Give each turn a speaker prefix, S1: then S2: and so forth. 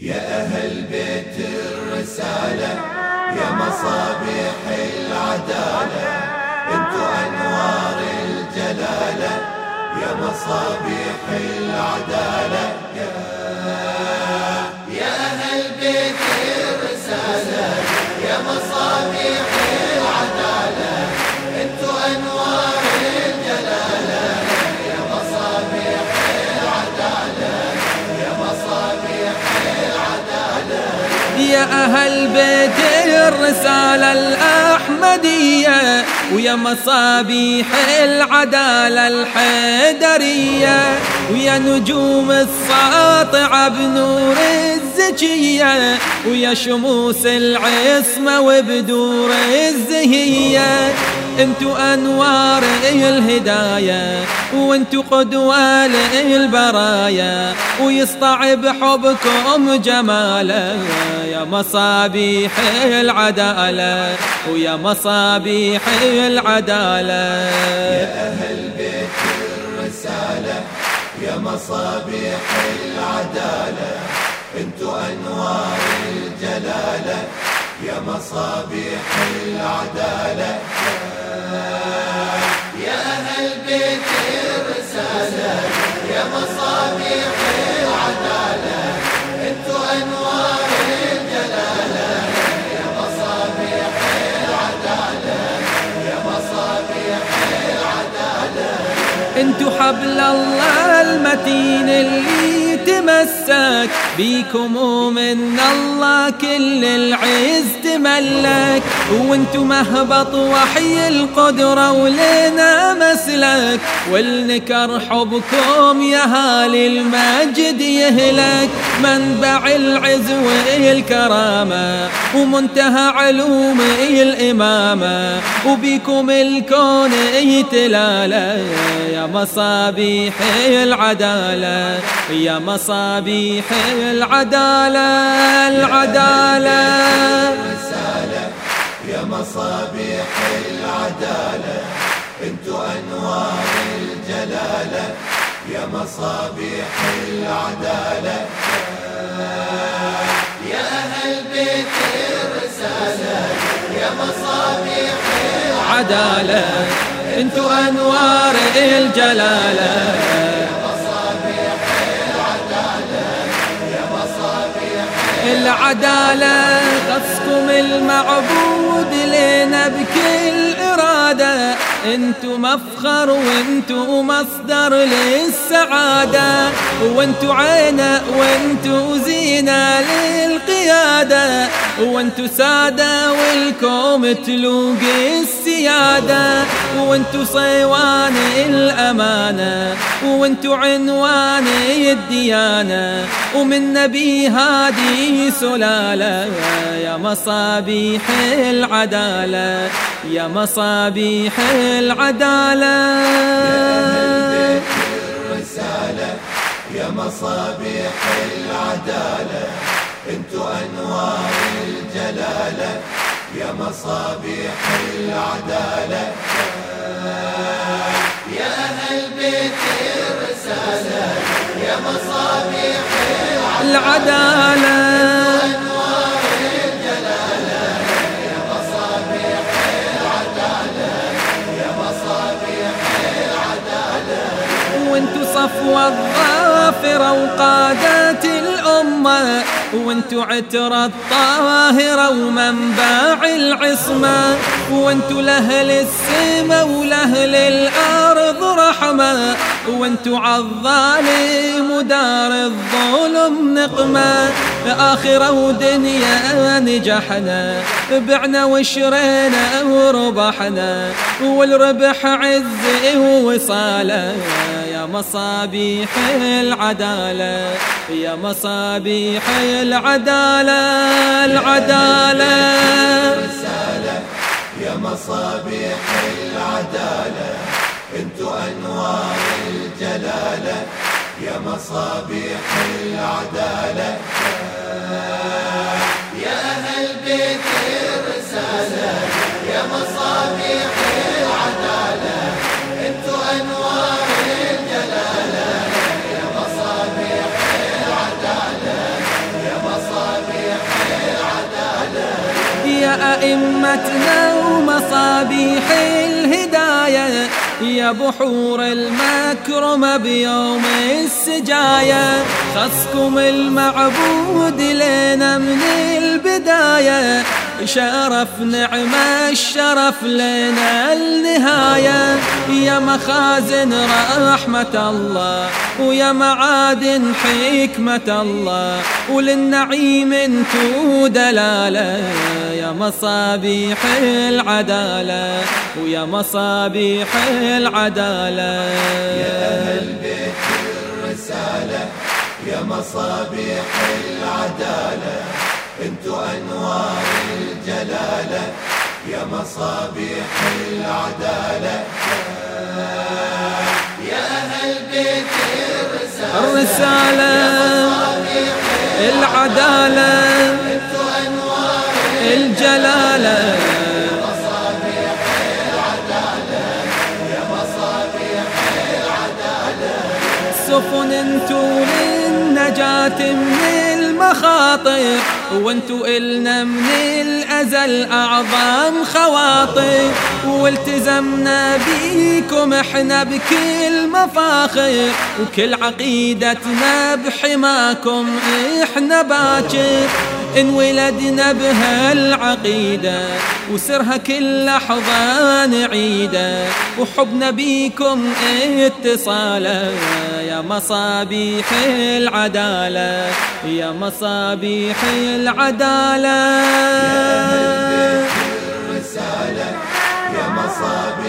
S1: يا أهل بيت الرسالة يا مصابيح العدالة انتو أنوار الجلالة يا مصابيح العدالة. يا أهل بيت الرسالة
S2: الأحمدية ويا مصابيح العدالة الحيدرية ويا نجوم الساطعة بنور الزكية ويا شموس العصمة وبدور الزهية انتو انوار الهداية وانتو قدوة للبرايا ويسطع بحبكم جماله يا مصابيح العدالة ويا مصابيح العدالة.
S1: يا أهل بيت الرسالة يا مصابيح العدالة انتو أنوار الجلالة يا مصابيح العدالة انتو
S2: حبل الله المتين اللي تمسك بيكم ومن الله كل العز تملك. وانتو مهبط وحي القدرة ولنا مسلك. والنكر حبكم يا هالي المجد يهلك. منبع العز والكرامة ومنتهى علوم الإمامة. وبيكم الكون يتلالى يا مصابيح العدالة. يا مصابيح العدالة العدالة.
S1: رسالة يا مصابيح العدالة انتو أنوار الجلالة. يا مصابيح العدالة. يا أهل بيت الرسالة. يا مصابيح
S2: عدالة انتو أنوار الجلالة. العدالة خصكم المعبود لنا بكل إرادة. انتو مفخر وانتو مصدر للسعادة. وانتو عينة وانتو زينة للقيادة. وانتو سادة والكوم تلوق السيادة. وانتو صيوان الأمانة وانتو عنوان الديانة ومن نبي هادي سلالة يا مصابيح العدالة يا مصابيح العدالة.
S1: الرسالة يا مصابيح العدالة انتو أنوار الجلالة. يا مصابيح العدالة. يا يا مصابيح
S2: العدالة
S1: الجلالة يا مصابيح العدالة يا مصابيح العدالة
S2: وانتو صفوة الظافرة وقادات الأمة وانتو عترة الطاهرة ومنبع العصمة. وانتو لأهل السما ولأهل الأرض رحمة وانتو عالظالم ودار الظلم نقمة. آخرة ودنيا نجحنا بعنا وشرينا وربحنا. والربح عز ووصاله يا مصابيح العدالة يا مصابيح العدالة العدالة.
S1: رسالة يا مصابيح العدالة انتو أنوار الجلالة. يا مصابيح العدالة. يا أهل بيت الرسالة. يا مصابيح العدالة انتو أنوار الجلالة. يا مصابيح العدالة. يا مصابيح العدالة.
S2: يا أئمتنا ومصابيح الهداية يا بحور المكرمة بيوم السجايا خصكم المعبود لنا من البداية شرف نعمة الشرف لنا النهاية. يا مخازن رحمة الله ويا معادن حكمة الله وللنعيم انتو دلالة. يا مصابيح العدالة ويا مصابيح العدالة.
S1: يا أهل بيت الرسالة يا مصابيح العدالة. انتو أنوار الجلالة يا مصابيح العدالة. يا أهل بيت الرسالة
S2: الرسالة العدالة
S1: أنوار
S2: الجلالة. سفن انتو للنجاة من المخاطر وانتو إلنا من الأزل أعظم خواطر. والتزمنا بيكم إحنا بكل مفاخر وكل عقيدتنا بحماكم إحنا باكر. انولدنا بهالعقيدة وسرها كل لحظة نعيدة وحبنا بيكم اتصالة يا مصابيح العدالة يا مصابيح العدالة.
S1: الرسالة يا مصابيح